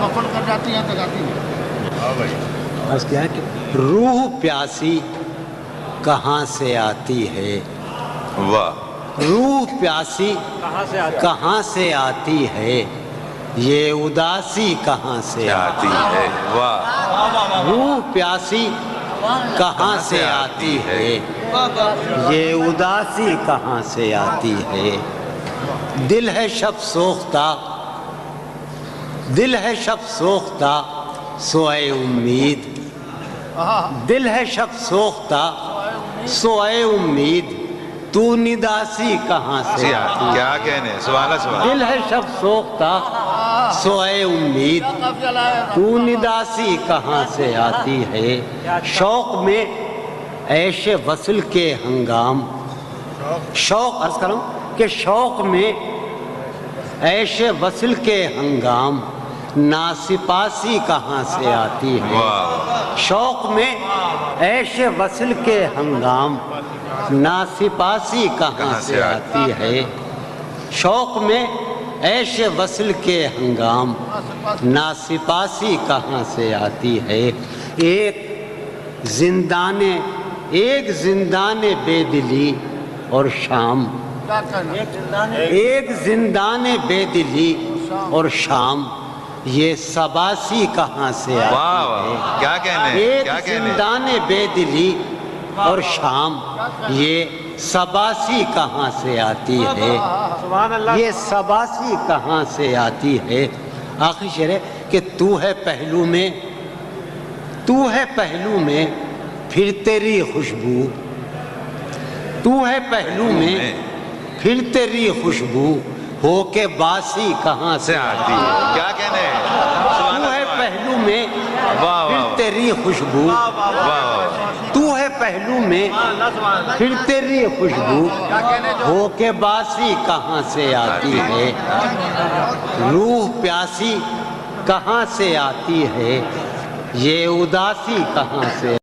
مفل کر جاتی ہیں تک آتی ہے بس کیا ہے کہ روح پیاسی کہاں سے آتی ہے؟ واہ۔ روح پیاسی کہاں سے آتی ہے؟ یہ اداسی کہاں سے آتی آتی ہے؟ واہ۔ روح پیاسی کہاں سے آتی ہے؟ یہ اداسی کہاں سے آتی ہے؟ دل ہے شب سوختہ دل ہے شب سوختہ سوئے امید۔ دل ہے شب سوختہ سوئے امید۔ تو نداسی کہاں سے آتی؟ ہے کیا کہنے؟ سوالہ سوال دل ہے شب سوختہ سوئے امید۔ تو نداسی کہاں سے آتی ہے؟ شوق میں عیش وصل کے ہنگام۔ شوق عرض کروں کہ شوق میں عیش وصل کے ہنگام۔ ناسپاسی کہاں سے آتی ہے؟ شوق میں عیش وصل کے ہنگام ناسپاسی کہاں سے آتی ہے؟ شوق میں عیش وصل کے ہنگام ناسپاسی کہاں سے آتی ہے؟ ایک زندان ایک زندان بے دلی اور شام۔ ایک زندان بے دلی اور شام۔ یہ سباسی کہاں سے آتی ہے واہ کیا کہنے ایک کیا کہنے زندان بے دلی اور شام یہ سباسی کہاں سے آتی ہے؟ یہ سباسی کہاں سے آتی ہے؟ آخری شعر ہے کہ تو ہے پہلو میں تو ہے پہلو میں پھر تیری خوشبو۔ تو ہے پہلو میں۔ پھر تیری خوشبو۔ ہو کے باسی کہاں سے آتی ہے؟ کیا کہنے تو ہے پہلو میں پھر تیری خوشبو۔ تو ہے پہلو میں پھر تیری خوشبو۔ ہو کے باسی کہاں سے آتی ہے؟ روح پیاسی کہاں سے آتی ہے؟ یہ اداسی کہاں سے